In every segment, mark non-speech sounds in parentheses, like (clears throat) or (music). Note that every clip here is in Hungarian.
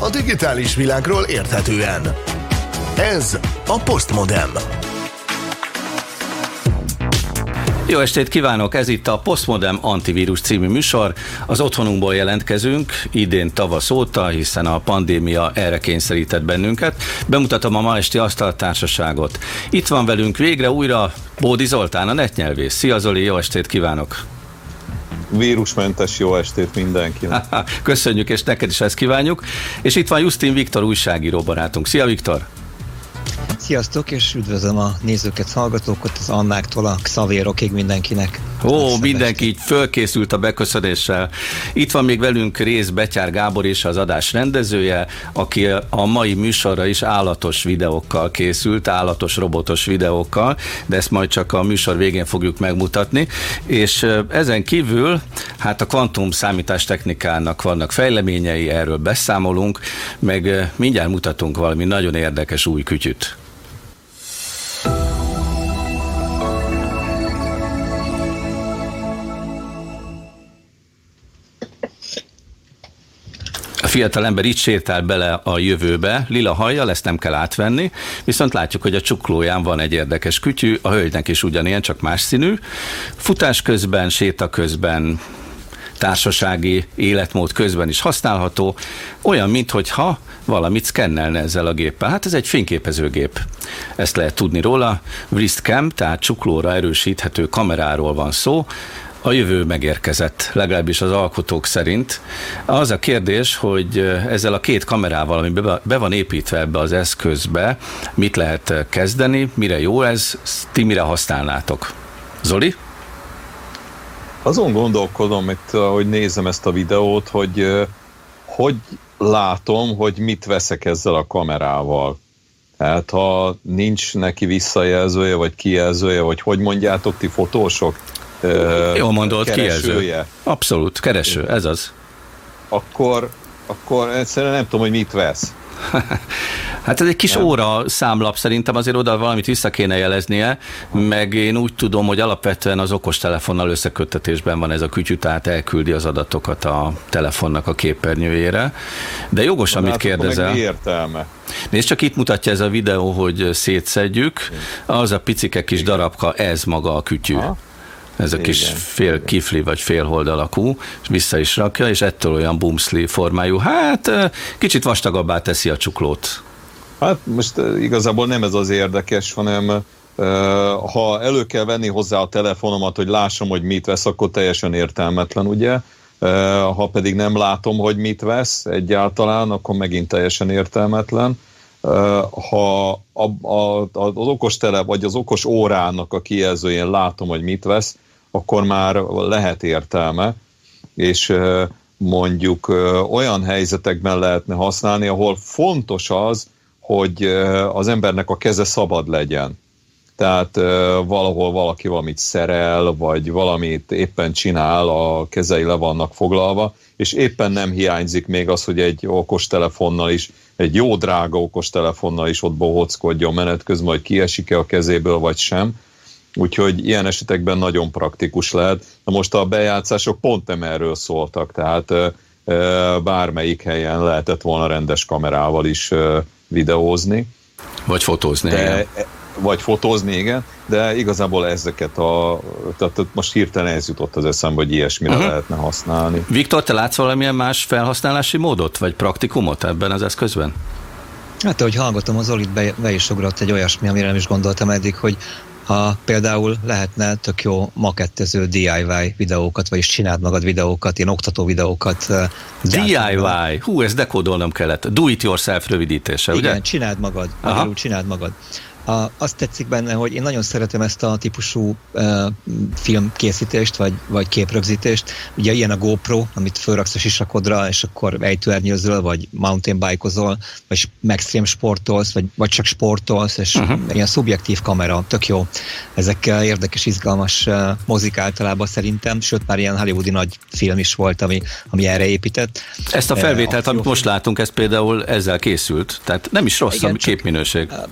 a digitális világról érthetően. Ez a Postmodem. Jó estét kívánok! Ez itt a Postmodem Antivírus című műsor. Az otthonunkból jelentkezünk idén tavasz óta, hiszen a pandémia erre kényszerített bennünket. Bemutatom a ma esti asztaltársaságot. Itt van velünk végre újra Bódi Zoltán, a netnyelvész. Szia Zoli, jó estét kívánok! Vírusmentes jó estét mindenkinek. (laughs) Köszönjük, és neked is ezt kívánjuk. És itt van Justin Viktor újságíró barátunk. Szia Viktor! Sziasztok, és üdvözlöm a nézőket, hallgatókat, az Annáktól a Xavérokig mindenkinek. Ó, mindenki így fölkészült a beköszönéssel. Itt van még velünk rész Betyár Gábor és az adás rendezője, aki a mai műsorra is állatos videókkal készült, állatos robotos videókkal, de ezt majd csak a műsor végén fogjuk megmutatni. És ezen kívül, hát a kvantum számítástechnikának vannak fejleményei, erről beszámolunk, meg mindjárt mutatunk valami nagyon érdekes új kütyüt. Fiatal ember itt sétál bele a jövőbe, lila hajjal, ezt nem kell átvenni, viszont látjuk, hogy a csuklóján van egy érdekes kütyű, a hölgynek is ugyanilyen, csak más színű. Futás közben, séta közben, társasági életmód közben is használható, olyan, mintha valamit szkennelne ezzel a géppel. Hát ez egy fényképezőgép. Ezt lehet tudni róla. Wristcam, tehát csuklóra erősíthető kameráról van szó, a jövő megérkezett, legalábbis az alkotók szerint. Az a kérdés, hogy ezzel a két kamerával, ami be van építve ebbe az eszközbe, mit lehet kezdeni, mire jó ez, ti mire használnátok? Zoli? Azon gondolkodom, itt, hogy nézem ezt a videót, hogy hogy látom, hogy mit veszek ezzel a kamerával. Tehát ha nincs neki visszajelzője, vagy kijelzője, vagy hogy mondjátok ti fotósok, jó mondod, kijelző. Abszolút, kereső, ez az. Akkor, akkor egyszerűen nem tudom, hogy mit vesz. (laughs) Hát ez egy kis nem. óra számlap, szerintem azért oda valamit vissza kéne jeleznie, meg én úgy tudom, hogy alapvetően az okostelefonnal összeköttetésben van ez a kütyű, tehát elküldi az adatokat a telefonnak a képernyőjére. De jogos, Na, amit hát kérdezel. Mi értelme? Nézd, csak itt mutatja ez a videó, hogy szétszedjük. Az a picike kis darabka, ez maga a kütyű. Ha? Ez a kis fél kifli vagy félhold alakú, és vissza is rakja, és ettől olyan bumszli formájú. Hát kicsit vastagabbá teszi a csuklót. Hát most igazából nem ez az érdekes, hanem ha elő kell venni hozzá a telefonomat, hogy lássam, hogy mit vesz, akkor teljesen értelmetlen, ugye? Ha pedig nem látom, hogy mit vesz egyáltalán, akkor megint teljesen értelmetlen. Ha a, a, az okos tele, vagy az okos órának a kijelzőjén látom, hogy mit vesz, akkor már lehet értelme, és mondjuk olyan helyzetekben lehetne használni, ahol fontos az, hogy az embernek a keze szabad legyen. Tehát valahol valaki valamit szerel, vagy valamit éppen csinál, a kezei le vannak foglalva, és éppen nem hiányzik még az, hogy egy okostelefonnal is, egy jó drága okostelefonnal is ott bohockodjon menet közben, hogy kiesik-e a kezéből, vagy sem Úgyhogy ilyen esetekben nagyon praktikus lehet. Na most a bejátszások pont nem erről szóltak, tehát bármelyik helyen lehetett volna rendes kamerával is videózni. Vagy fotózni, de, igen. Vagy fotózni, igen, de igazából ezeket a, tehát most hirtelen ez jutott az eszembe, hogy ilyesmire uh-huh. lehetne használni. Viktor, te látsz valamilyen más felhasználási módot, vagy praktikumot ebben az eszközben? Hát, ahogy hallgatom, az Olit be, be is ugrott egy olyasmi, amire nem is gondoltam eddig, hogy ha például lehetne tök jó makettező DIY videókat, vagyis csináld magad videókat, ilyen oktató videókat. DIY, hú, ezt dekódolnom kellett. Do it yourself rövidítése, Igen, ugye? csináld magad, magyarul csináld magad. A, azt tetszik benne, hogy én nagyon szeretem ezt a típusú uh, filmkészítést, vagy, vagy képrögzítést. Ugye ilyen a GoPro, amit fölraksz a sisakodra, és akkor ejtőernyőzöl, vagy mountain bike-ozol, vagy extreme sportolsz, vagy, vagy csak sportolsz, és uh-huh. ilyen szubjektív kamera, tök jó. Ezekkel érdekes, izgalmas uh, mozik általában szerintem, sőt már ilyen hollywoodi nagy film is volt, ami, ami erre épített. Ezt a felvételt, uh, amit most látunk, ez például ezzel készült, tehát nem is rossz Igen, a képminőség. Csak,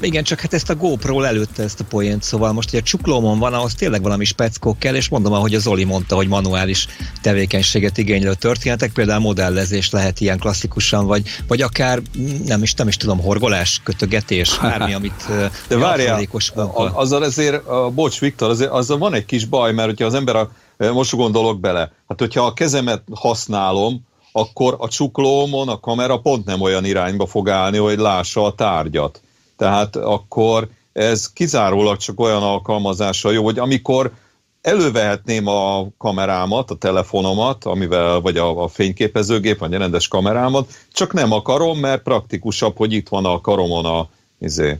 Igen, csak hát ezt a GoPro előtte ezt a poént, szóval most, hogy a csuklómon van, ahhoz tényleg valami speckó kell, és mondom, ahogy az Zoli mondta, hogy manuális tevékenységet igénylő történetek, például modellezés lehet ilyen klasszikusan, vagy, vagy akár nem is, nem is tudom, horgolás, kötögetés, (laughs) bármi, amit De várjál, azzal ezért, bocs Viktor, azért, azzal van egy kis baj, mert hogyha az ember a, most gondolok bele, hát hogyha a kezemet használom, akkor a csuklómon a kamera pont nem olyan irányba fog állni, hogy lássa a tárgyat. Tehát akkor ez kizárólag csak olyan alkalmazással jó, hogy amikor elővehetném a kamerámat, a telefonomat, amivel, vagy a, a fényképezőgép, vagy a rendes kamerámat, csak nem akarom, mert praktikusabb, hogy itt van a karomon a, izé,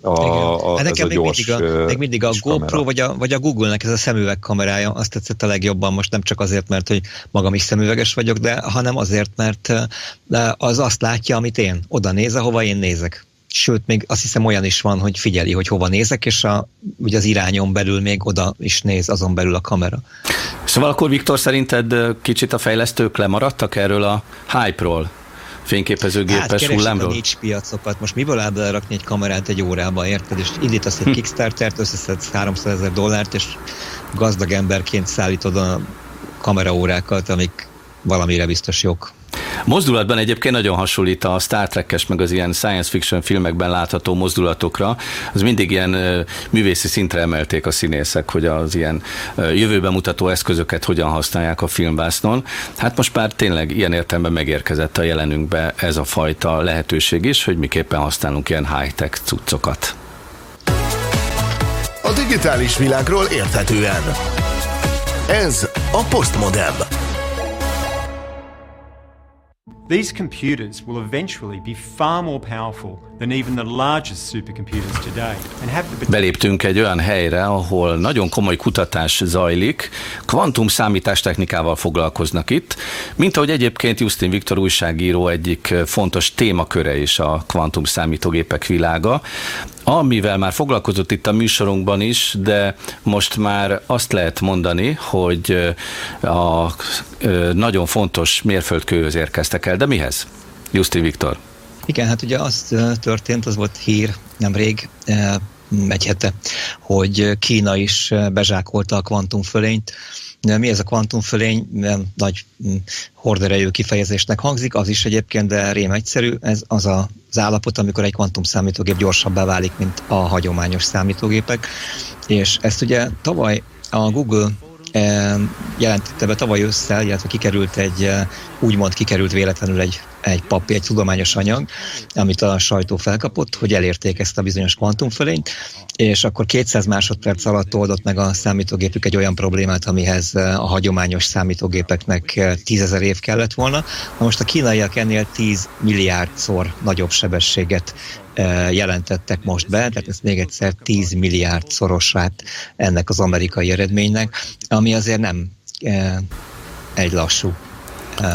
a, a, hát nekem még mindig a, még mindig a GoPro vagy a, vagy a Google-nek ez a szemüveg kamerája azt tetszett a legjobban, most nem csak azért, mert hogy magam is szemüveges vagyok, de hanem azért, mert az azt látja, amit én. Oda néz, ahova én nézek. Sőt, még azt hiszem olyan is van, hogy figyeli, hogy hova nézek, és a, ugye az irányon belül még oda is néz, azon belül a kamera. Szóval akkor Viktor szerinted kicsit a fejlesztők lemaradtak erről a hype-ról? fényképezőgépes hát, hullámról? nincs piacokat. Most miből áll belerakni egy kamerát egy órába, érted? És indítasz egy hm. Kickstartert, összeszedsz 300 ezer dollárt, és gazdag emberként szállítod a kameraórákat, amik valamire biztos jók. Mozdulatban egyébként nagyon hasonlít a Star Trek-es, meg az ilyen science fiction filmekben látható mozdulatokra. Az mindig ilyen művészi szintre emelték a színészek, hogy az ilyen jövőben mutató eszközöket hogyan használják a filmvásznon. Hát most már tényleg ilyen értelemben megérkezett a jelenünkbe ez a fajta lehetőség is, hogy miképpen használunk ilyen high-tech cuccokat. A digitális világról érthetően. Ez a Postmodem. These computers will eventually be far more powerful than even the largest supercomputers today. And have the... Beléptünk egy olyan helyre, ahol nagyon komoly kutatás zajlik, kvantum számítástechnikával foglalkoznak itt, mint ahogy egyébként Justin Viktor újságíró egyik fontos témaköre is a kvantum számítógépek világa amivel már foglalkozott itt a műsorunkban is, de most már azt lehet mondani, hogy a nagyon fontos mérföldkőhöz érkeztek el. De mihez? Justin Viktor. Igen, hát ugye az történt, az volt hír nemrég, egy hete, hogy Kína is bezsákolta a kvantumfölényt, mi ez a kvantumfölény? Nagy horderejű kifejezésnek hangzik, az is egyébként, de rém egyszerű. Ez az a, az állapot, amikor egy kvantum számítógép gyorsabbá válik, mint a hagyományos számítógépek. És ezt ugye tavaly a Google jelentette be tavaly ősszel, illetve kikerült egy, úgymond kikerült véletlenül egy, egy papír, egy tudományos anyag, amit a sajtó felkapott, hogy elérték ezt a bizonyos kvantumfölényt, és akkor 200 másodperc alatt oldott meg a számítógépük egy olyan problémát, amihez a hagyományos számítógépeknek 10 év kellett volna. Na most a kínaiak ennél 10 milliárdszor nagyobb sebességet jelentettek most be, tehát ez még egyszer 10 milliárd szorosát ennek az amerikai eredménynek, ami azért nem egy lassú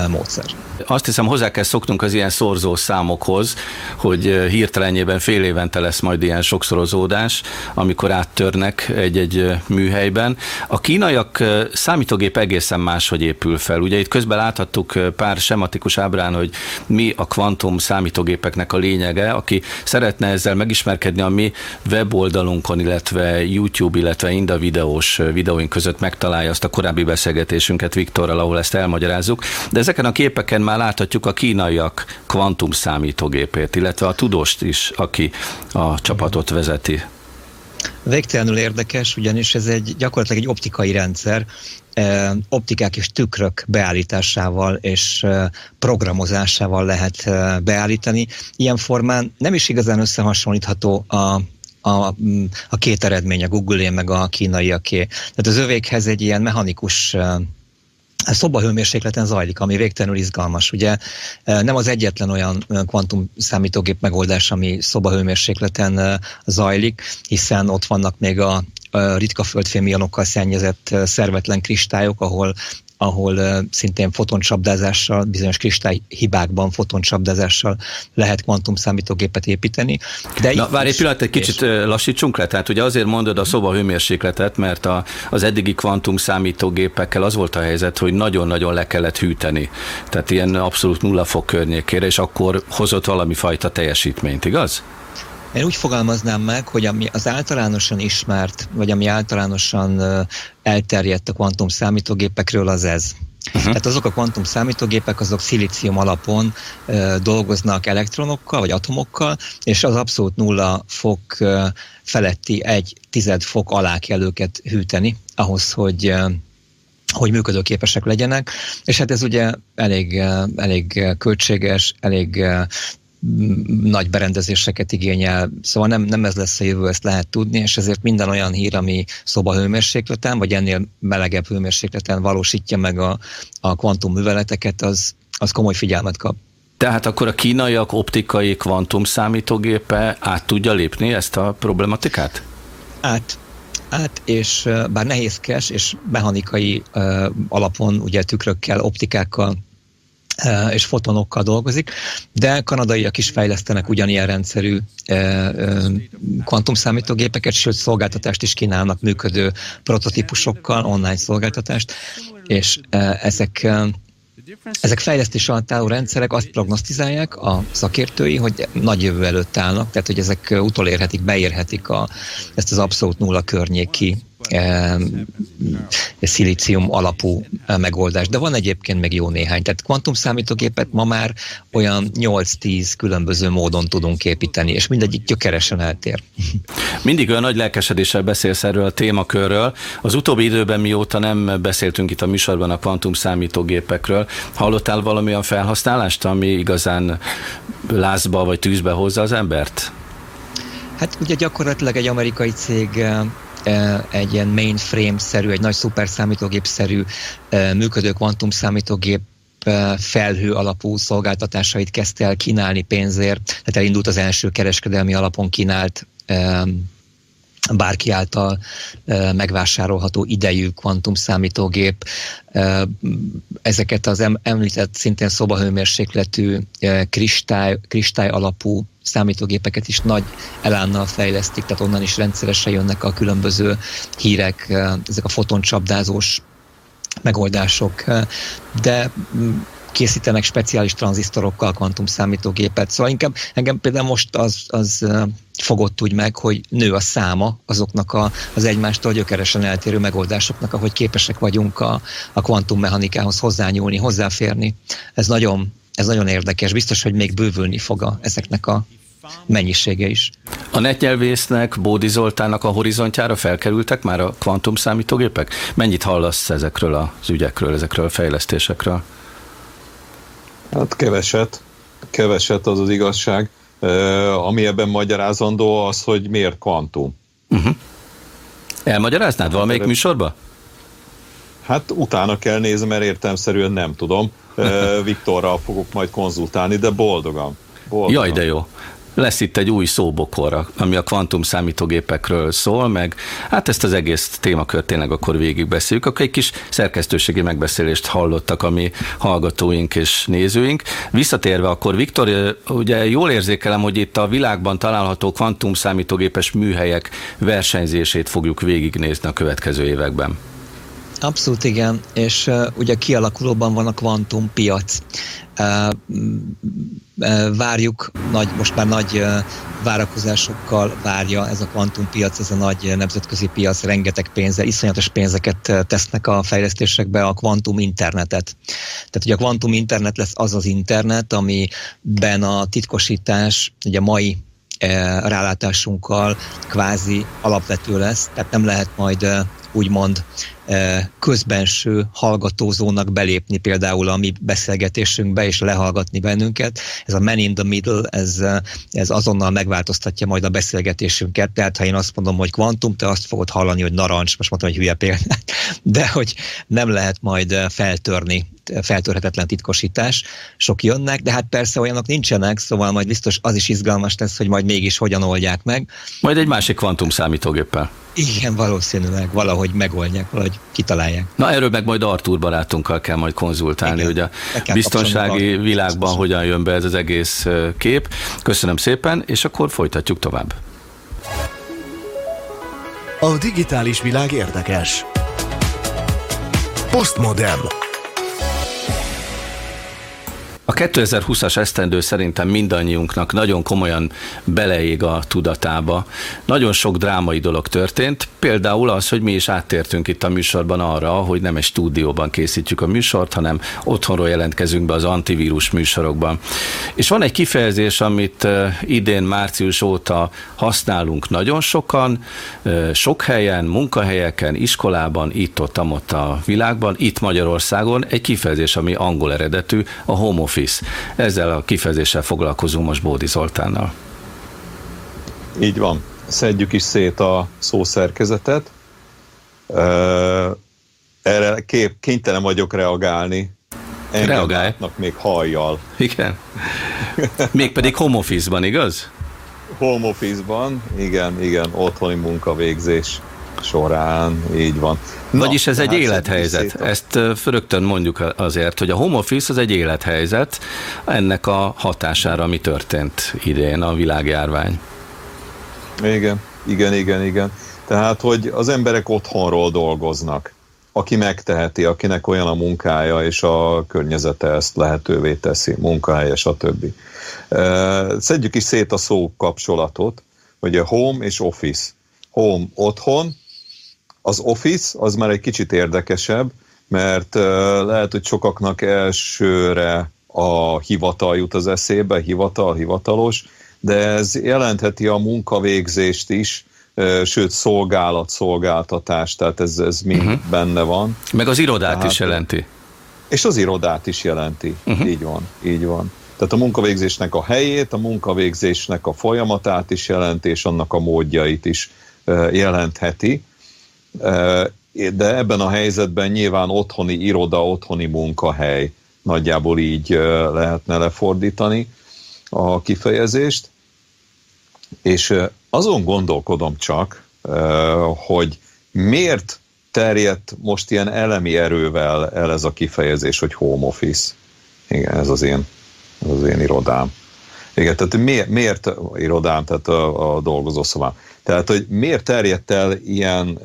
módszer. Azt hiszem hozzá kell szoknunk az ilyen szorzó számokhoz, hogy hirtelenjében fél évente lesz majd ilyen sokszorozódás, amikor áttörnek egy-egy műhelyben. A kínaiak számítógép egészen máshogy épül fel. Ugye itt közben láthattuk pár sematikus ábrán, hogy mi a kvantum számítógépeknek a lényege. Aki szeretne ezzel megismerkedni a mi weboldalunkon, illetve YouTube, illetve Inda videós videóink között megtalálja azt a korábbi beszélgetésünket Viktorral, ahol ezt elmagyarázzuk. De ezeken a képeken már láthatjuk a kínaiak kvantum számítógépét, illetve a tudóst is, aki a csapatot vezeti. Végtelenül érdekes, ugyanis ez egy gyakorlatilag egy optikai rendszer, eh, optikák és tükrök beállításával és eh, programozásával lehet eh, beállítani. Ilyen formán nem is igazán összehasonlítható a, a, a két eredmény, a Google-é meg a kínaiaké. Tehát az övékhez egy ilyen mechanikus szobahőmérsékleten zajlik, ami végtelenül izgalmas. Ugye e, nem az egyetlen olyan kvantum számítógép megoldás, ami szobahőmérsékleten e, zajlik, hiszen ott vannak még a ritka földfémionokkal szennyezett e, szervetlen kristályok, ahol ahol uh, szintén fotoncsapdázással, bizonyos hibákban fotoncsapdázással lehet kvantum számítógépet építeni. De Na, várj egy pillanat, egy kicsit lassítsunk le. Tehát ugye azért mondod a szoba hőmérsékletet, mert a, az eddigi kvantum számítógépekkel az volt a helyzet, hogy nagyon-nagyon le kellett hűteni. Tehát ilyen abszolút nulla fok környékére, és akkor hozott valami fajta teljesítményt, igaz? Én úgy fogalmaznám meg, hogy ami az általánosan ismert, vagy ami általánosan elterjedt a kvantum számítógépekről, az ez. Uh-huh. Tehát azok a kvantum számítógépek, azok szilícium alapon uh, dolgoznak elektronokkal, vagy atomokkal, és az abszolút nulla fok uh, feletti egy tized fok alá kell őket hűteni, ahhoz, hogy uh, hogy működőképesek legyenek, és hát ez ugye elég, elég költséges, elég nagy berendezéseket igényel, szóval nem, nem ez lesz a jövő, ezt lehet tudni, és ezért minden olyan hír, ami hőmérsékleten, vagy ennél melegebb hőmérsékleten valósítja meg a, a kvantum műveleteket, az, az komoly figyelmet kap. Tehát akkor a kínaiak optikai kvantum számítógépe át tudja lépni ezt a problematikát? Át, át, és bár nehézkes, és mechanikai uh, alapon, ugye tükrökkel, optikákkal és fotonokkal dolgozik, de kanadaiak is fejlesztenek ugyanilyen rendszerű kvantumszámítógépeket, sőt szolgáltatást is kínálnak működő prototípusokkal, online szolgáltatást, és ezek ezek fejlesztés alatt álló rendszerek azt prognosztizálják a szakértői, hogy nagy jövő előtt állnak, tehát hogy ezek utolérhetik, beérhetik a, ezt az abszolút nulla környéki szilícium alapú megoldás. De van egyébként még jó néhány. Tehát kvantum számítógépet ma már olyan 8-10 különböző módon tudunk építeni, és mindegyik gyökeresen eltér. Mindig olyan nagy lelkesedéssel beszélsz erről a témakörről. Az utóbbi időben mióta nem beszéltünk itt a műsorban a kvantum számítógépekről, hallottál valamilyen felhasználást, ami igazán lázba vagy tűzbe hozza az embert? Hát ugye gyakorlatilag egy amerikai cég egy ilyen mainframe-szerű, egy nagy szuperszámítógép-szerű működő kvantum számítógép felhő alapú szolgáltatásait kezdte el kínálni pénzért, tehát elindult az első kereskedelmi alapon kínált bárki által megvásárolható idejű kvantum számítógép. Ezeket az említett szintén szobahőmérsékletű kristály, kristály alapú számítógépeket is nagy elánnal fejlesztik, tehát onnan is rendszeresen jönnek a különböző hírek, ezek a fotoncsapdázós megoldások, de készítenek speciális tranzisztorokkal kvantum számítógépet. Szóval inkább engem például most az, az fogott úgy meg, hogy nő a száma azoknak a, az egymástól gyökeresen eltérő megoldásoknak, ahogy képesek vagyunk a, a kvantummechanikához hozzányúlni, hozzáférni. Ez nagyon, ez nagyon érdekes. Biztos, hogy még bővülni fog a, ezeknek a mennyisége is. A netnyelvésznek, Bódi Zoltának a horizontjára felkerültek már a kvantum számítógépek? Mennyit hallasz ezekről az ügyekről, ezekről a fejlesztésekről? Hát keveset, keveset az az igazság. Uh, ami ebben magyarázandó az, hogy miért kvantum. Uh-huh. Elmagyaráznád valamelyik műsorba? Hát utána kell nézni, mert értelmszerűen nem tudom. (laughs) Viktorral fogok majd konzultálni, de boldogan. boldogan. Jaj, de jó lesz itt egy új szóbokor, ami a kvantum számítógépekről szól, meg hát ezt az egész témakört tényleg akkor végigbeszéljük. Akkor egy kis szerkesztőségi megbeszélést hallottak a mi hallgatóink és nézőink. Visszatérve akkor, Viktor, ugye jól érzékelem, hogy itt a világban található kvantum számítógépes műhelyek versenyzését fogjuk végignézni a következő években. Abszolút igen, és uh, ugye kialakulóban van a kvantum piac. Uh, uh, várjuk, nagy, most már nagy uh, várakozásokkal várja ez a kvantum piac, ez a nagy nemzetközi piac, rengeteg pénzzel, iszonyatos pénzeket tesznek a fejlesztésekbe a kvantum internetet. Tehát ugye a kvantum internet lesz az az internet, amiben a titkosítás, ugye a mai rálátásunkkal kvázi alapvető lesz, tehát nem lehet majd úgymond közbenső hallgatózónak belépni például a mi beszélgetésünkbe és lehallgatni bennünket. Ez a man in the middle, ez, ez azonnal megváltoztatja majd a beszélgetésünket. Tehát ha én azt mondom, hogy kvantum, te azt fogod hallani, hogy narancs, most mondtam, hogy hülye példát, de hogy nem lehet majd feltörni feltörhetetlen titkosítás. Sok jönnek, de hát persze olyanok nincsenek, szóval majd biztos az is izgalmas lesz, hogy majd mégis hogyan oldják meg. Majd egy másik kvantum számítógéppel. Igen, valószínűleg valahogy megoldják, valahogy kitalálják. Na erről meg majd Artur barátunkkal kell majd konzultálni, Igen, hogy a biztonsági világban hogyan jön be ez az egész kép. Köszönöm szépen, és akkor folytatjuk tovább. A digitális világ érdekes. Postmodern. 2020-as esztendő szerintem mindannyiunknak nagyon komolyan beleég a tudatába. Nagyon sok drámai dolog történt, például az, hogy mi is áttértünk itt a műsorban arra, hogy nem egy stúdióban készítjük a műsort, hanem otthonról jelentkezünk be az antivírus műsorokban. És van egy kifejezés, amit idén március óta használunk nagyon sokan, sok helyen, munkahelyeken, iskolában, itt-ott, ott a világban, itt Magyarországon, egy kifejezés, ami angol eredetű, a home office. Ezzel a kifejezéssel foglalkozunk most Bódi Zoltánnal. Így van. Szedjük is szét a szószerkezetet. Erre kép, kénytelen vagyok reagálni. Reagálj. még hajjal. Igen. Mégpedig home office-ban, igaz? Home office-ban, igen, igen, otthoni munkavégzés során, így van. Na, Vagyis ez egy élethelyzet. Ezt rögtön mondjuk azért, hogy a home office az egy élethelyzet ennek a hatására, ami történt idén a világjárvány. Igen, igen, igen, igen. Tehát, hogy az emberek otthonról dolgoznak. Aki megteheti, akinek olyan a munkája, és a környezete ezt lehetővé teszi, munkahelye, stb. Szedjük is szét a szó kapcsolatot, hogy a home és office. Home otthon, az Office az már egy kicsit érdekesebb, mert lehet, hogy sokaknak elsőre a hivatal jut az eszébe, hivatal, hivatalos, de ez jelentheti a munkavégzést is, sőt szolgálat, szolgáltatás, tehát ez, ez mind uh-huh. benne van. Meg az irodát tehát, is jelenti. És az irodát is jelenti, uh-huh. így van, így van. Tehát a munkavégzésnek a helyét, a munkavégzésnek a folyamatát is jelenti, és annak a módjait is jelentheti de ebben a helyzetben nyilván otthoni iroda, otthoni munkahely nagyjából így lehetne lefordítani a kifejezést. És azon gondolkodom csak, hogy miért terjedt most ilyen elemi erővel el ez a kifejezés, hogy home office. Igen, ez az én, ez az én irodám. Igen, tehát miért, miért irodám, tehát a, a dolgozó szobám. Tehát, hogy miért terjedt el ilyen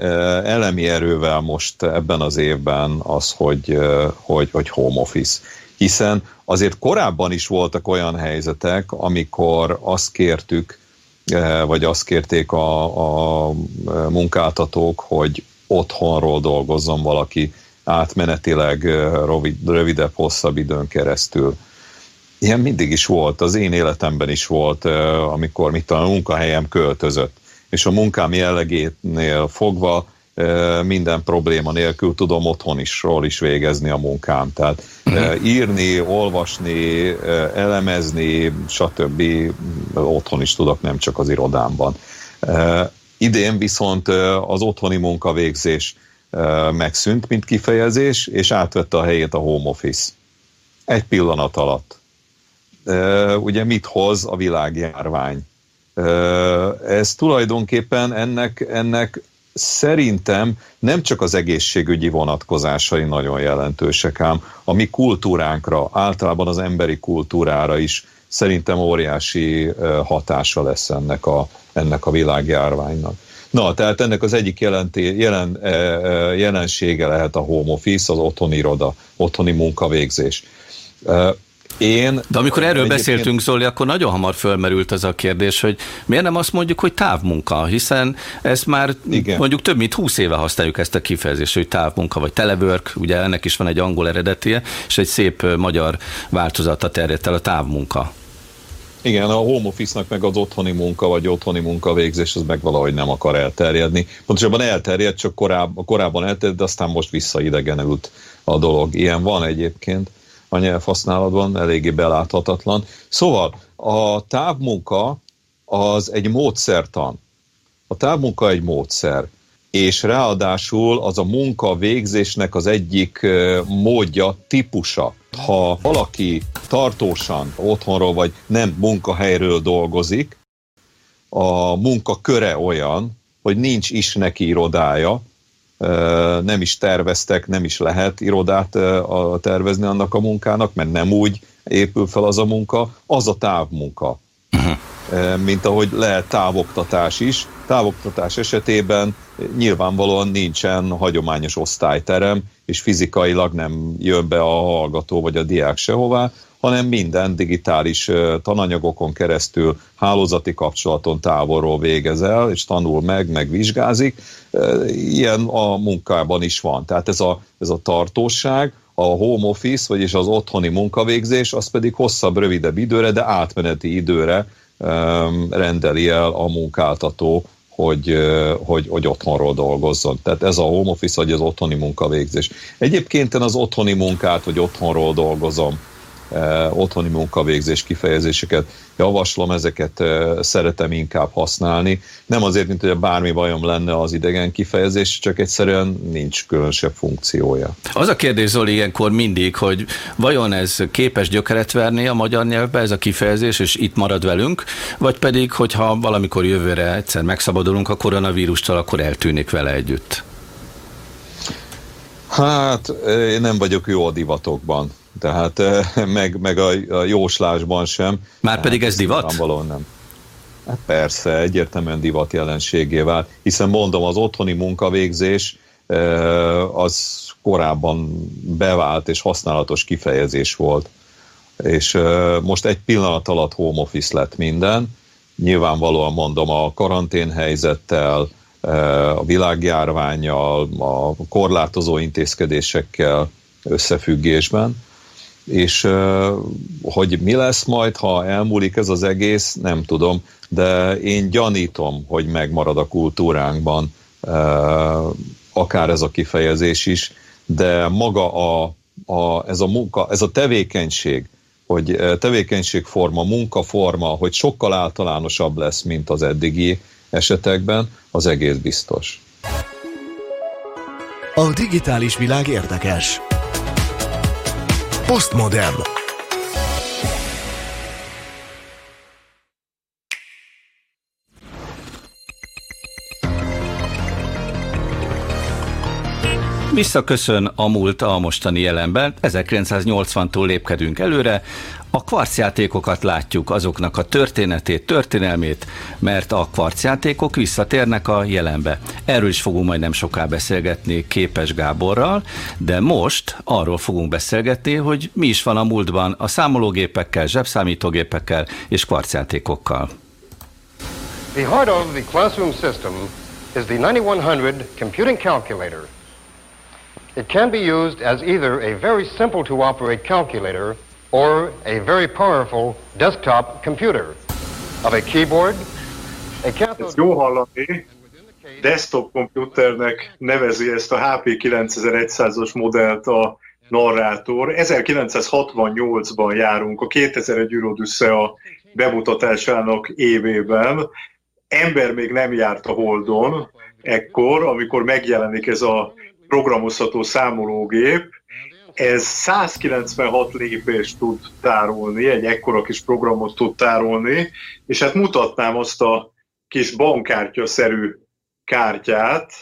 elemi erővel most ebben az évben az, hogy, hogy, hogy home office? Hiszen azért korábban is voltak olyan helyzetek, amikor azt kértük, vagy azt kérték a, a munkáltatók, hogy otthonról dolgozzon valaki átmenetileg rövid, rövidebb, hosszabb időn keresztül. Ilyen mindig is volt, az én életemben is volt, amikor mit a munkahelyem költözött és a munkám jellegénél fogva minden probléma nélkül tudom otthon is, ról is végezni a munkám. Tehát uh-huh. írni, olvasni, elemezni, stb. otthon is tudok, nem csak az irodámban. Idén viszont az otthoni munkavégzés megszűnt, mint kifejezés, és átvette a helyét a home office. Egy pillanat alatt. Ugye mit hoz a világjárvány? Ez tulajdonképpen ennek, ennek szerintem nem csak az egészségügyi vonatkozásai nagyon jelentősek, ám a mi kultúránkra, általában az emberi kultúrára is szerintem óriási hatása lesz ennek a, ennek a világjárványnak. Na, tehát ennek az egyik jelenti, jelen, jelensége lehet a home office, az otthoni iroda, otthoni munkavégzés. Én, De amikor erről egyébként... beszéltünk, Zoli, akkor nagyon hamar fölmerült az a kérdés, hogy miért nem azt mondjuk, hogy távmunka, hiszen ez már Igen. mondjuk több mint húsz éve használjuk ezt a kifejezést, hogy távmunka, vagy telework, ugye ennek is van egy angol eredetie, és egy szép magyar változata terjedt el a távmunka. Igen, a home office-nak meg az otthoni munka, vagy otthoni munkavégzés, az meg valahogy nem akar elterjedni. Pontosabban elterjedt, csak koráb, korábban elterjedt, de aztán most visszaidegenült a dolog. Ilyen van egyébként a nyelvhasználatban, eléggé beláthatatlan. Szóval a távmunka az egy módszertan. A távmunka egy módszer, és ráadásul az a munka végzésnek az egyik módja, típusa. Ha valaki tartósan otthonról vagy nem munkahelyről dolgozik, a munka köre olyan, hogy nincs is neki irodája, nem is terveztek, nem is lehet irodát tervezni annak a munkának, mert nem úgy épül fel az a munka, az a távmunka. Uh-huh. Mint ahogy lehet távoktatás is. Távoktatás esetében nyilvánvalóan nincsen hagyományos osztályterem, és fizikailag nem jön be a hallgató vagy a diák sehová, hanem minden digitális tananyagokon keresztül hálózati kapcsolaton távolról végez el, és tanul meg, meg vizsgázik. Ilyen a munkában is van. Tehát ez a, ez a tartóság, a home office, vagyis az otthoni munkavégzés, az pedig hosszabb, rövidebb időre, de átmeneti időre rendeli el a munkáltató, hogy, hogy, hogy otthonról dolgozzon. Tehát ez a home office, vagy az otthoni munkavégzés. Egyébként én az otthoni munkát, hogy otthonról dolgozom, otthoni munkavégzés kifejezéseket javaslom, ezeket szeretem inkább használni. Nem azért, mint hogy bármi bajom lenne az idegen kifejezés, csak egyszerűen nincs különösebb funkciója. Az a kérdés, Zoli, ilyenkor mindig, hogy vajon ez képes gyökeret verni a magyar nyelvbe, ez a kifejezés, és itt marad velünk, vagy pedig, hogyha valamikor jövőre egyszer megszabadulunk a koronavírustól, akkor eltűnik vele együtt? Hát, én nem vagyok jó a divatokban tehát eh, meg, meg a, a jóslásban sem. Már pedig ez divat? Valóan nem. Hát persze, egyértelműen divat jelenségé vált, hiszen mondom, az otthoni munkavégzés eh, az korábban bevált és használatos kifejezés volt. És eh, most egy pillanat alatt home office lett minden. Nyilvánvalóan mondom, a karanténhelyzettel, a világjárványjal, a korlátozó intézkedésekkel összefüggésben és hogy mi lesz majd, ha elmúlik ez az egész, nem tudom, de én gyanítom, hogy megmarad a kultúránkban akár ez a kifejezés is, de maga a, a, ez a munka, ez a tevékenység, hogy tevékenységforma, munkaforma, hogy sokkal általánosabb lesz, mint az eddigi esetekben, az egész biztos. A digitális világ érdekes. Postmodern. Visszaköszön a múlt a mostani jelenben. 1980-tól lépkedünk előre. A kvarcjátékokat látjuk, azoknak a történetét, történelmét, mert a kvarcjátékok visszatérnek a jelenbe. Erről is fogunk majd nem soká beszélgetni Képes Gáborral, de most arról fogunk beszélgetni, hogy mi is van a múltban a számológépekkel, zsebszámítógépekkel és kvarcjátékokkal. The heart of the classroom system is the 9100 computing calculator. It can be used as either a very simple to operate calculator or a very powerful desktop computer of a keyboard, a cathode... Ezt jó hallani. Desktop computernek nevezi ezt a HP 9100-as modellt a narrátor. 1968-ban járunk, a 2001 a bemutatásának évében. Ember még nem járt a Holdon ekkor, amikor megjelenik ez a programozható számológép, ez 196 lépést tud tárolni, egy ekkora kis programot tud tárolni, és hát mutatnám azt a kis bankkártya-szerű kártyát,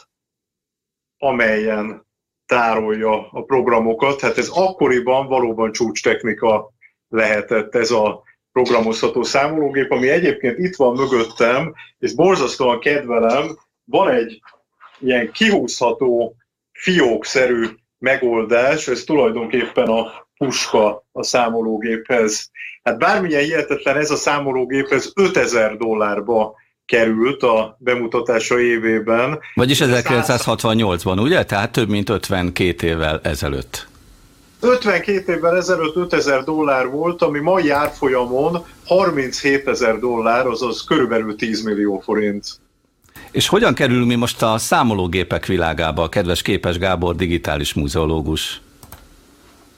amelyen tárolja a programokat. Hát ez akkoriban valóban csúcs-technika lehetett ez a programozható számológép, ami egyébként itt van mögöttem, és borzasztóan kedvelem, van egy ilyen kihúzható fiókszerű megoldás, ez tulajdonképpen a puska a számológéphez. Hát bármilyen hihetetlen ez a számológép, ez 5000 dollárba került a bemutatása évében. Vagyis 1968-ban, ugye? Tehát több mint 52 évvel ezelőtt. 52 évvel ezelőtt 5000 dollár volt, ami mai árfolyamon 37 ezer dollár, azaz körülbelül 10 millió forint. És hogyan kerülünk mi most a számológépek világába, a kedves Képes Gábor digitális múzeológus?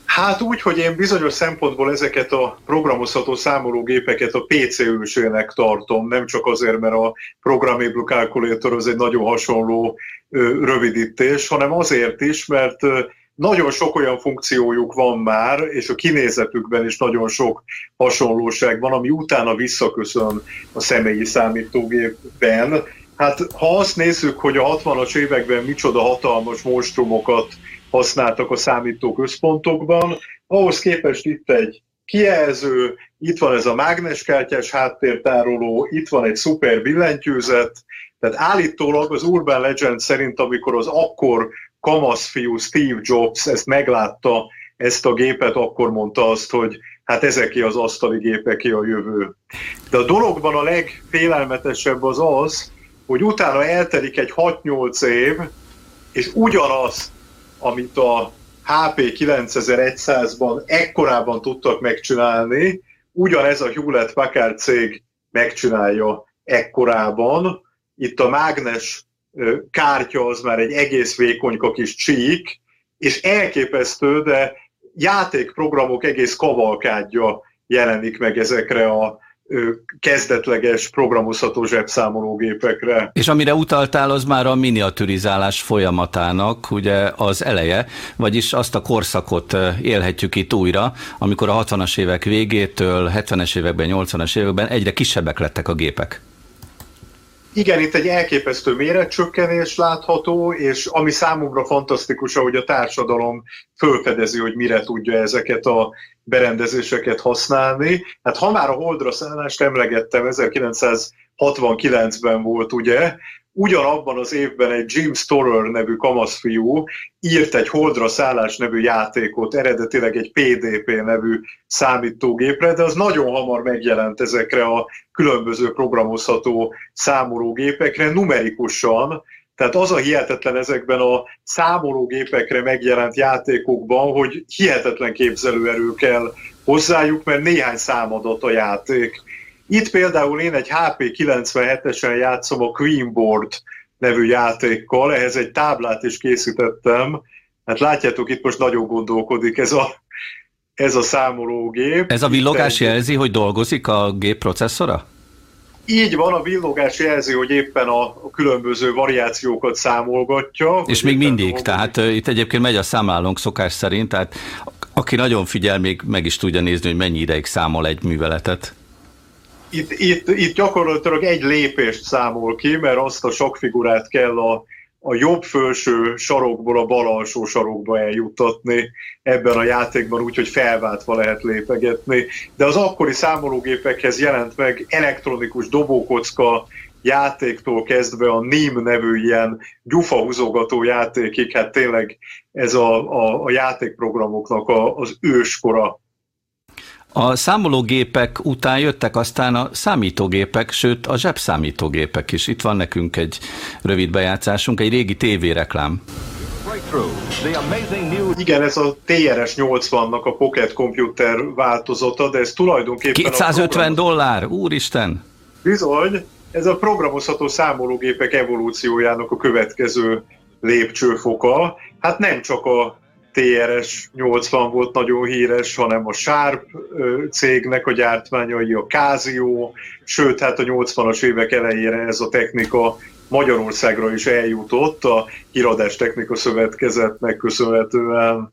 Hát úgy, hogy én bizonyos szempontból ezeket a programozható számológépeket a PC ősének tartom, nem csak azért, mert a Programmable Calculator az egy nagyon hasonló rövidítés, hanem azért is, mert nagyon sok olyan funkciójuk van már, és a kinézetükben is nagyon sok hasonlóság van, ami utána visszaköszön a személyi számítógépben, Hát ha azt nézzük, hogy a 60-as években micsoda hatalmas monstrumokat használtak a számítóközpontokban, ahhoz képest itt egy kijelző, itt van ez a mágneskártyás háttértároló, itt van egy szuper billentyűzet, tehát állítólag az Urban Legend szerint, amikor az akkor kamaszfiú Steve Jobs ezt meglátta, ezt a gépet, akkor mondta azt, hogy hát ezeké az asztali gépeké a jövő. De a dologban a legfélelmetesebb az az, hogy utána eltelik egy 6-8 év, és ugyanaz, amit a HP 9100-ban ekkorában tudtak megcsinálni, ugyanez a Hewlett Packard cég megcsinálja ekkorában. Itt a mágnes kártya az már egy egész vékonyka kis csík, és elképesztő, de játékprogramok egész kavalkádja jelenik meg ezekre a kezdetleges programozható zsebszámológépekre. És amire utaltál, az már a miniaturizálás folyamatának ugye az eleje, vagyis azt a korszakot élhetjük itt újra, amikor a 60-as évek végétől, 70-es években, 80-as években egyre kisebbek lettek a gépek. Igen, itt egy elképesztő méretcsökkenés látható, és ami számomra fantasztikus, hogy a társadalom fölfedezi, hogy mire tudja ezeket a berendezéseket használni. Hát ha már a Holdra szállást emlegettem, 1969-ben volt ugye, ugyanabban az évben egy Jim Storer nevű kamaszfiú írt egy Holdra szállás nevű játékot, eredetileg egy PDP nevű számítógépre, de az nagyon hamar megjelent ezekre a különböző programozható számológépekre numerikusan, tehát az a hihetetlen ezekben a számológépekre megjelent játékokban, hogy hihetetlen képzelőerő kell hozzájuk, mert néhány számadat a játék. Itt például én egy HP97-esen játszom a Queenboard nevű játékkal, ehhez egy táblát is készítettem. Hát látjátok, itt most nagyon gondolkodik ez a, ez a számológép. Ez a villogás jelzi, hogy dolgozik a gép processzora? Így van, a villogás jelzi, hogy éppen a, a különböző variációkat számolgatja. És még mindig, dolgozik. tehát uh, itt egyébként megy a számlálónk szokás szerint, tehát aki nagyon figyel, még meg is tudja nézni, hogy mennyi ideig számol egy műveletet itt, itt, itt gyakorlatilag egy lépést számol ki, mert azt a sok figurát kell a, a jobb felső sarokból a bal alsó sarokba eljuttatni ebben a játékban, úgyhogy felváltva lehet lépegetni. De az akkori számológépekhez jelent meg elektronikus dobókocka játéktól kezdve a NIM nevű ilyen gyufahúzogató játékig, hát tényleg ez a, a, a játékprogramoknak a, az őskora a számológépek után jöttek aztán a számítógépek, sőt a zsebszámítógépek is. Itt van nekünk egy rövid bejátszásunk, egy régi tévéreklám. Igen, ez a TRS 80-nak a Pocket Computer változata, de ez tulajdonképpen... 250 dollár, úristen! Bizony, ez a programozható számológépek evolúciójának a következő lépcsőfoka. Hát nem csak a TRS 80 volt nagyon híres, hanem a Sharp cégnek a gyártmányai, a Casio, sőt, hát a 80-as évek elejére ez a technika Magyarországra is eljutott a Híradás Technika Szövetkezetnek köszönhetően.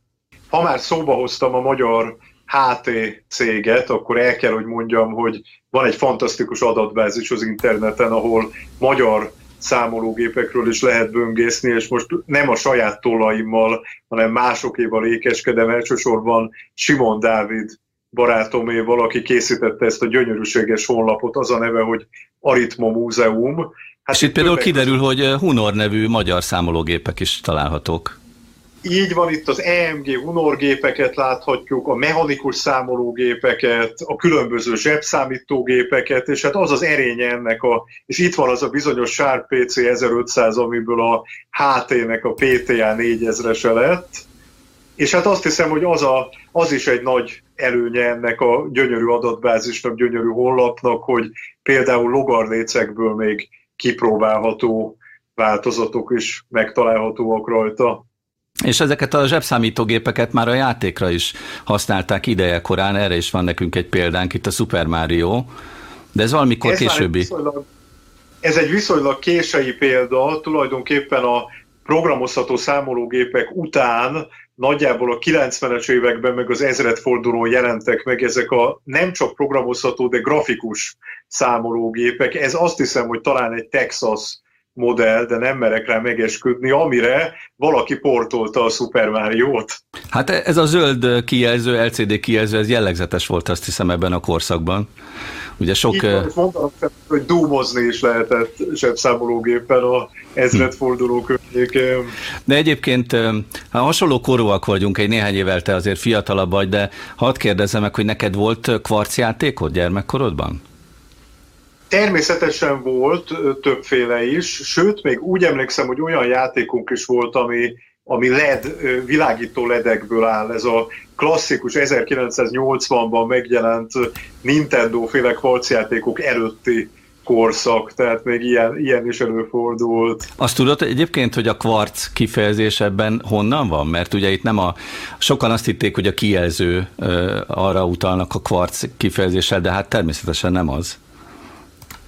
Ha már szóba hoztam a magyar HT céget, akkor el kell, hogy mondjam, hogy van egy fantasztikus adatbázis az interneten, ahol magyar számológépekről is lehet böngészni, és most nem a saját tollaimmal, hanem másokéval ékeskedem, elsősorban Simon Dávid barátoméval, aki készítette ezt a gyönyörűséges honlapot, az a neve, hogy Aritma Múzeum. Hát és itt például kiderül, hogy Hunor nevű magyar számológépek is találhatók. Így van, itt az EMG Hunor gépeket láthatjuk, a mechanikus számológépeket, a különböző zsebszámítógépeket, és hát az az erénye ennek a, és itt van az a bizonyos Sharp PC 1500, amiből a HT-nek a PTA 4000-ese lett, és hát azt hiszem, hogy az, a, az is egy nagy előnye ennek a gyönyörű adatbázisnak, gyönyörű honlapnak, hogy például logarlécekből még kipróbálható változatok is megtalálhatóak rajta. És ezeket a zsebszámítógépeket már a játékra is használták ideje korán, erre is van nekünk egy példánk, itt a Super Mario, de ez valamikor ez későbbi. Egy viszonylag, ez egy viszonylag késői példa, tulajdonképpen a programozható számológépek után nagyjából a 90-es években, meg az ezredfordulón jelentek meg ezek a nem csak programozható, de grafikus számológépek. Ez azt hiszem, hogy talán egy Texas modell, de nem merek rá megesküdni, amire valaki portolta a Super Mario-t. Hát ez a zöld kijelző, LCD kijelző, ez jellegzetes volt azt hiszem ebben a korszakban. Ugye sok... Így mondanom, hogy dúmozni is lehetett zsebszámológéppel a ezredforduló környékén. De egyébként ha hasonló korúak vagyunk, egy néhány évvel te azért fiatalabb vagy, de hadd kérdezzem meg, hogy neked volt kvarcjátékod gyermekkorodban? Természetesen volt többféle is, sőt, még úgy emlékszem, hogy olyan játékunk is volt, ami, ami LED, világító ledekből áll. Ez a klasszikus 1980-ban megjelent Nintendo-féle kvarcjátékok előtti korszak, tehát még ilyen, ilyen is előfordult. Azt tudod egyébként, hogy a kvarc kifejezés ebben honnan van? Mert ugye itt nem a... Sokan azt hitték, hogy a kijelző arra utalnak a kvarc kifejezéssel, de hát természetesen nem az.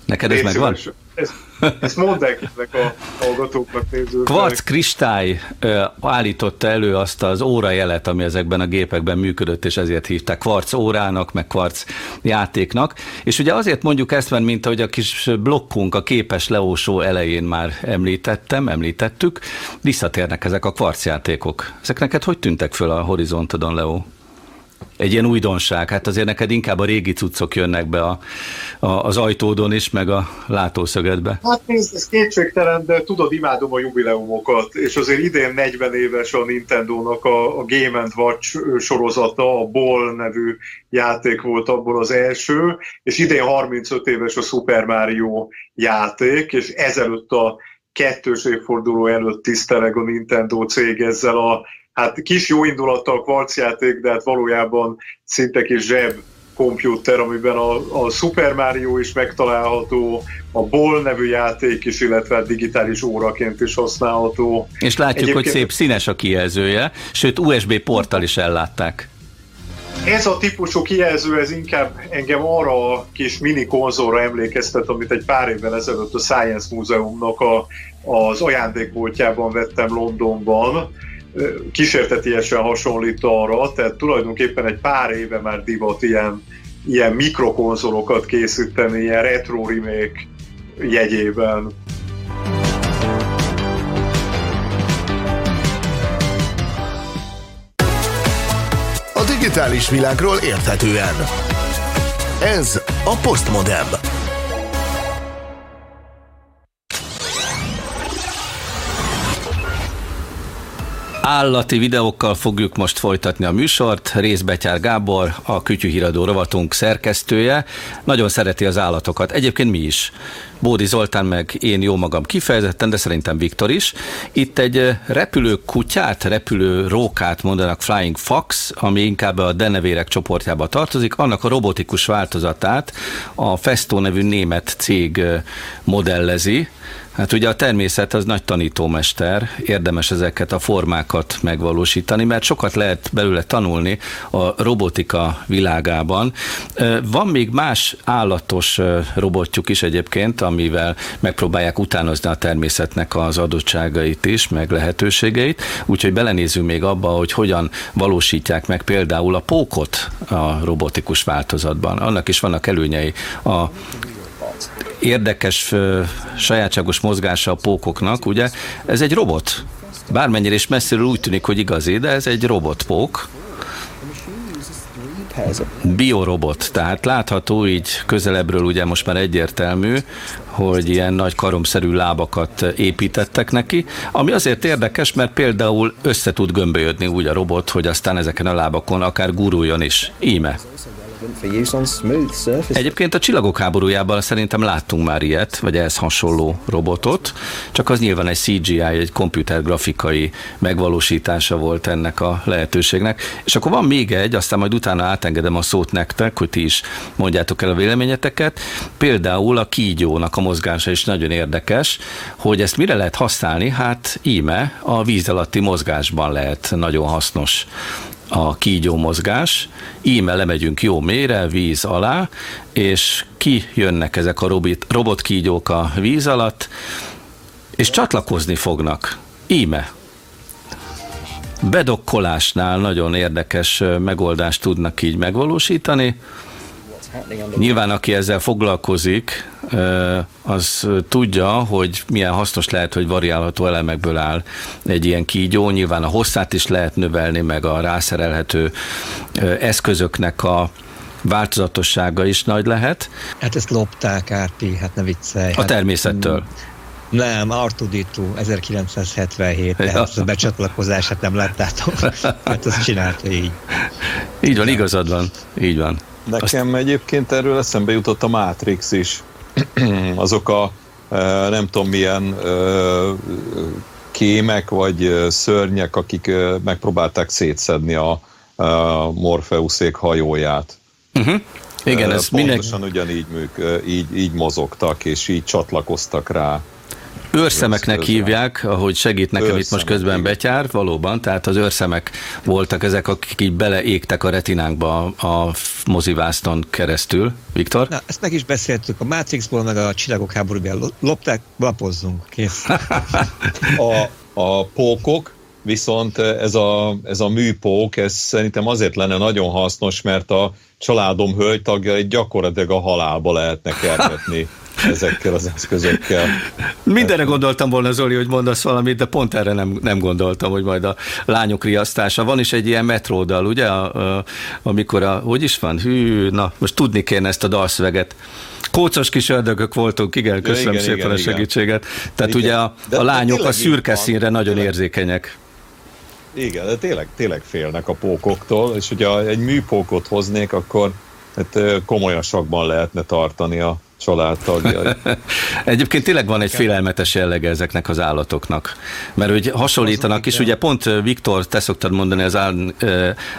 Neked ez megvan? Ezt, ezt mondd el a hallgatóknak, nézőknek. Kvarc kristály állította elő azt az órajelet, ami ezekben a gépekben működött, és ezért hívták kvarc órának, meg kvarc játéknak. És ugye azért mondjuk ezt, mert mint ahogy a kis blokkunk a képes leósó elején már említettem, említettük, visszatérnek ezek a kvarc játékok. Ezek neked hogy tűntek föl a horizontodon, Leó? Egy ilyen újdonság. Hát azért neked inkább a régi cuccok jönnek be a, a, az ajtódon is, meg a látószögedbe. Hát nézd, ez kétségtelen, de tudod, imádom a jubileumokat, és azért idén 40 éves a Nintendo-nak a, a Game Watch sorozata, a Ball nevű játék volt abból az első, és idén 35 éves a Super Mario játék, és ezelőtt a kettős évforduló előtt tiszteleg a Nintendo cég ezzel a hát kis jó indulattal kvarcjáték, de hát valójában szinte kis zseb komputer, amiben a, a Super Mario is megtalálható, a Ball nevű játék is, illetve digitális óraként is használható. És látjuk, Egyébként... hogy szép színes a kijelzője, sőt USB porttal is ellátták. Ez a típusú kijelző, ez inkább engem arra a kis mini konzolra emlékeztet, amit egy pár évvel ezelőtt a Science Múzeumnak a, az ajándékboltjában vettem Londonban, kísértetiesen hasonlít arra, tehát tulajdonképpen egy pár éve már divat ilyen, ilyen mikrokonzolokat készíteni, ilyen retro remake jegyében. A digitális világról érthetően. Ez a Postmodem. Állati videókkal fogjuk most folytatni a műsort. Részbetyár Gábor, a Kütyűhíradó rovatunk szerkesztője. Nagyon szereti az állatokat. Egyébként mi is. Bódi Zoltán meg én jó magam kifejezetten, de szerintem Viktor is. Itt egy repülő kutyát, repülő rókát mondanak Flying Fox, ami inkább a denevérek csoportjába tartozik. Annak a robotikus változatát a Festo nevű német cég modellezi. Hát ugye a természet az nagy tanítómester, érdemes ezeket a formákat megvalósítani, mert sokat lehet belőle tanulni a robotika világában. Van még más állatos robotjuk is egyébként, amivel megpróbálják utánozni a természetnek az adottságait is, meg lehetőségeit, úgyhogy belenézünk még abba, hogy hogyan valósítják meg például a pókot a robotikus változatban. Annak is vannak előnyei a érdekes, sajátságos mozgása a pókoknak, ugye? Ez egy robot. Bármennyire is messziről úgy tűnik, hogy igazi, de ez egy robotpók. Biorobot, tehát látható így közelebbről ugye most már egyértelmű, hogy ilyen nagy karomszerű lábakat építettek neki, ami azért érdekes, mert például össze tud gömbölyödni úgy a robot, hogy aztán ezeken a lábakon akár guruljon is. Íme. Egyébként a csillagok háborújában szerintem láttunk már ilyet, vagy ehhez hasonló robotot, csak az nyilván egy CGI, egy komputergrafikai megvalósítása volt ennek a lehetőségnek. És akkor van még egy, aztán majd utána átengedem a szót nektek, hogy ti is mondjátok el a véleményeteket. Például a kígyónak a mozgása is nagyon érdekes, hogy ezt mire lehet használni? Hát íme a víz alatti mozgásban lehet nagyon hasznos a kígyó mozgás, íme lemegyünk jó mélyre, víz alá, és ki jönnek ezek a robot, robotkígyók a víz alatt, és csatlakozni fognak. Íme. Bedokkolásnál nagyon érdekes megoldást tudnak így megvalósítani. Nyilván, aki ezzel foglalkozik, az tudja, hogy milyen hasznos lehet, hogy variálható elemekből áll egy ilyen kígyó. Nyilván a hosszát is lehet növelni, meg a rászerelhető eszközöknek a változatossága is nagy lehet. Hát ezt lopták, Árpi, hát ne viccelj. A természettől. Hát, nem, Artuditu 1977, ja. tehát a becsatlakozását nem láttátok. (laughs) Hát azt csinálta így. Így van, igazad van. Így van. Nekem azt... egyébként erről eszembe jutott a Matrix is. (clears throat) Azok a nem tudom milyen kémek vagy szörnyek, akik megpróbálták szétszedni a, a Morpheuszék hajóját. Uh-huh. Igen, ez Pontosan mindenki... ugyanígy, műk, így, így mozogtak, és így csatlakoztak rá. Őrszemeknek hívják, ahogy segít nekem őrszemek, itt most közben betyár, valóban, tehát az őrszemek voltak ezek, akik így beleégtek a retinánkba a mozivászton keresztül. Viktor? Na, ezt meg is beszéltük, a Matrixból, meg a Csillagok háborúból lopták, lapozzunk, kész. (laughs) a, a pókok, viszont ez a, ez a műpók, ez szerintem azért lenne nagyon hasznos, mert a családom hölgytagjait gyakorlatilag a halálba lehetne kergetni (laughs) ezekkel az eszközökkel. Mindenre gondoltam volna, Zoli, hogy mondasz valamit, de pont erre nem, nem gondoltam, hogy majd a lányok riasztása. Van is egy ilyen metródal, ugye, a, a, amikor a, hogy is van? Hű, na, most tudni kéne ezt a dalszöveget. Kócos kis ördögök voltunk, igen, köszönöm igen, szépen igen, a segítséget. Igen. Tehát igen. ugye a, a lányok a szürke színre nagyon tényleg. érzékenyek. Igen, de tényleg, tényleg félnek a pókoktól, és hogyha egy műpókot hoznék, akkor hát komolyan sakban lehetne tartani a családtagjai. (laughs) Egyébként tényleg van egy félelmetes jellege ezeknek az állatoknak, mert hogy hasonlítanak is, ugye pont Viktor, te szoktad mondani az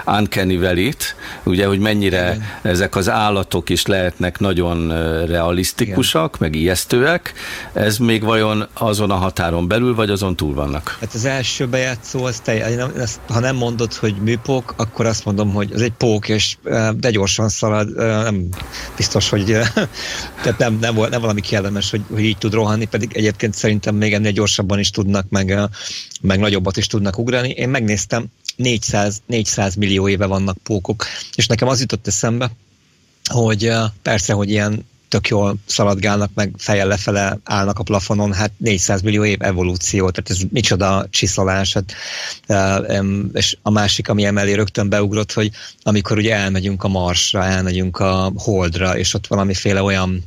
Uncanny Valley-t, ugye, hogy mennyire Igen. ezek az állatok is lehetnek nagyon realisztikusak, Igen. meg ijesztőek, ez még vajon azon a határon belül, vagy azon túl vannak? Hát az első bejátszó, az te, ha nem mondod, hogy műpók, akkor azt mondom, hogy az egy pók, és de gyorsan szalad, nem biztos, hogy tehát nem, nem, nem valami kellemes, hogy, hogy így tud rohanni, pedig egyébként szerintem még ennél gyorsabban is tudnak, meg, meg nagyobbat is tudnak ugrani. Én megnéztem, 400, 400 millió éve vannak pókok, és nekem az jutott eszembe, hogy persze, hogy ilyen tök jól szaladgálnak, meg fejjel lefele állnak a plafonon, hát 400 millió év evolúció, tehát ez micsoda csiszolás. Hát, és a másik, ami emellé rögtön beugrott, hogy amikor ugye elmegyünk a Marsra, elmegyünk a Holdra, és ott valamiféle olyan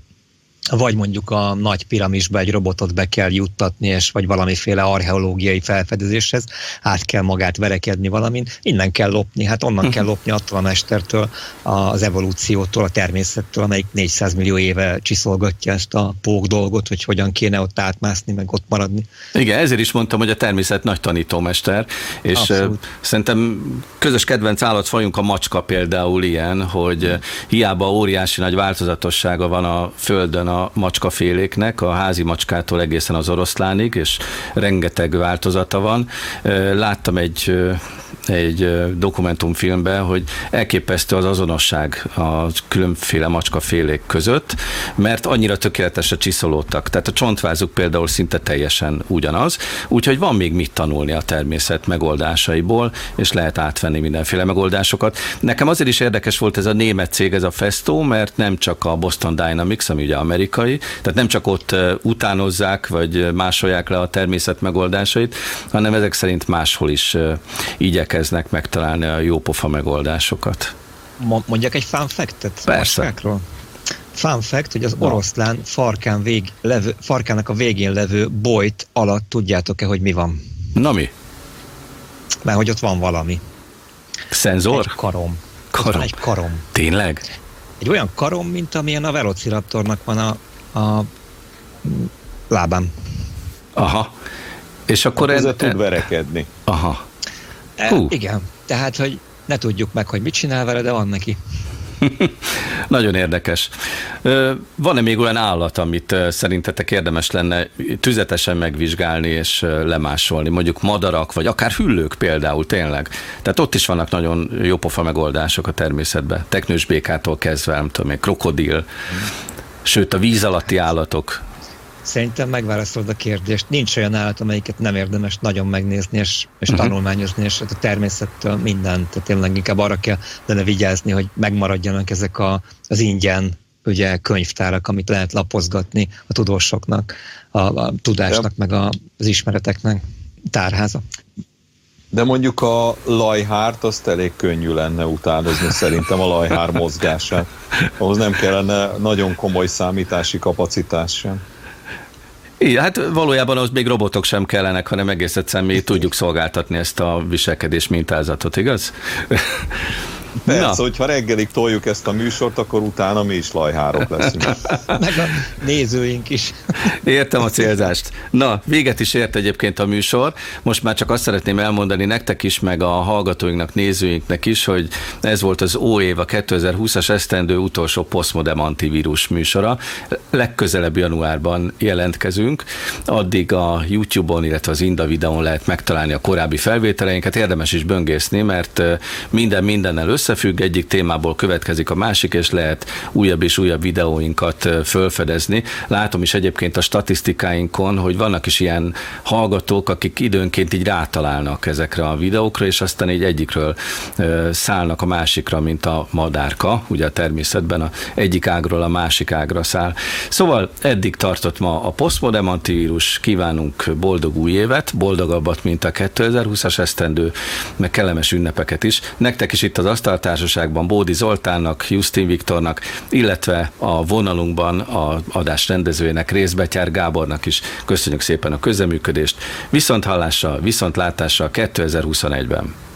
vagy mondjuk a nagy piramisba egy robotot be kell juttatni, és vagy valamiféle archeológiai felfedezéshez át kell magát verekedni valamin, innen kell lopni, hát onnan uh-huh. kell lopni attól a mestertől, az evolúciótól, a természettől, amelyik 400 millió éve csiszolgatja ezt a pók dolgot, hogy hogyan kéne ott átmászni, meg ott maradni. Igen, ezért is mondtam, hogy a természet nagy tanítómester, és Abszolút. szerintem közös kedvenc állatfajunk a macska például ilyen, hogy hiába óriási nagy változatossága van a Földön a macskaféléknek, a házi macskától egészen az oroszlánig, és rengeteg változata van. Láttam egy egy dokumentumfilmben, hogy elképesztő az azonosság a különféle macskafélék között, mert annyira tökéletesre csiszolódtak. Tehát a csontvázuk például szinte teljesen ugyanaz, úgyhogy van még mit tanulni a természet megoldásaiból, és lehet átvenni mindenféle megoldásokat. Nekem azért is érdekes volt ez a német cég, ez a Festo, mert nem csak a Boston Dynamics, ami ugye amerikai, tehát nem csak ott utánozzák, vagy másolják le a természet megoldásait, hanem ezek szerint máshol is igyekeznek megtalálni a jópofa megoldásokat. Mondjak egy fun fact-et? Persze. Fun fact, hogy az oroszlán farkán vég, levő, farkának a végén levő bojt alatt tudjátok-e, hogy mi van? Na mi? Mert hogy ott van valami. Szenzor? Egy karom. Karom. van egy karom. Tényleg? Egy olyan karom, mint amilyen a Velociraptornak van a, a lábán. Aha. És akkor... Ez tud verekedni. Aha. Hú. Igen, tehát, hogy ne tudjuk meg, hogy mit csinál vele, de van neki. (laughs) Nagyon érdekes. Van-e még olyan állat, amit szerintetek érdemes lenne tüzetesen megvizsgálni és lemásolni? Mondjuk madarak, vagy akár hüllők például, tényleg. Tehát ott is vannak nagyon jópofa megoldások a természetben. Teknős békától kezdve, nem tudom, krokodil, sőt a víz alatti állatok Szerintem megválaszolod a kérdést. Nincs olyan állat, amelyiket nem érdemes nagyon megnézni és, és uh-huh. tanulmányozni, és a természettől mindent. Tehát tényleg inkább arra kell lenne vigyázni, hogy megmaradjanak ezek a, az ingyen ugye könyvtárak, amit lehet lapozgatni a tudósoknak, a, a tudásnak, meg a, az ismereteknek tárháza. De mondjuk a lajhárt azt elég könnyű lenne utánozni szerintem a lajhár mozgását. Ahhoz nem kellene nagyon komoly számítási kapacitás sem. Igen, hát valójában az még robotok sem kellenek, hanem egész egyszerűen mi tudjuk szolgáltatni ezt a viselkedés mintázatot, igaz? Persze, Na. hogyha reggelig toljuk ezt a műsort, akkor utána mi is lajhárok leszünk. (laughs) Meg a nézőink is. Értem a célzást. Na, véget is ért egyébként a műsor. Most már csak azt szeretném elmondani nektek is, meg a hallgatóinknak, nézőinknek is, hogy ez volt az OÉV a 2020-as esztendő utolsó Postmodem antivírus műsora. Legközelebb januárban jelentkezünk. Addig a YouTube-on, illetve az Inda videón lehet megtalálni a korábbi felvételeinket. Érdemes is böngészni, mert minden mindennel összefügg, egyik témából következik a másik, és lehet újabb és újabb videóinkat fölfedezni. Látom is egyébként a statisztikáinkon, hogy vannak is ilyen hallgatók, akik időnként így rátalálnak ezekre a videókra, és aztán így egyikről szállnak a másikra, mint a madárka, ugye a természetben a egyik ágról a másik ágra száll. Szóval eddig tartott ma a Postmodem antivírus, kívánunk boldog új évet, boldogabbat, mint a 2020-as esztendő, meg kellemes ünnepeket is. Nektek is itt az asztal Asztaltársaságban Bódi Zoltánnak, Justin Viktornak, illetve a vonalunkban a adás rendezőjének Részbetyár Gábornak is köszönjük szépen a közeműködést. Viszont hallásra, viszont látásra 2021-ben.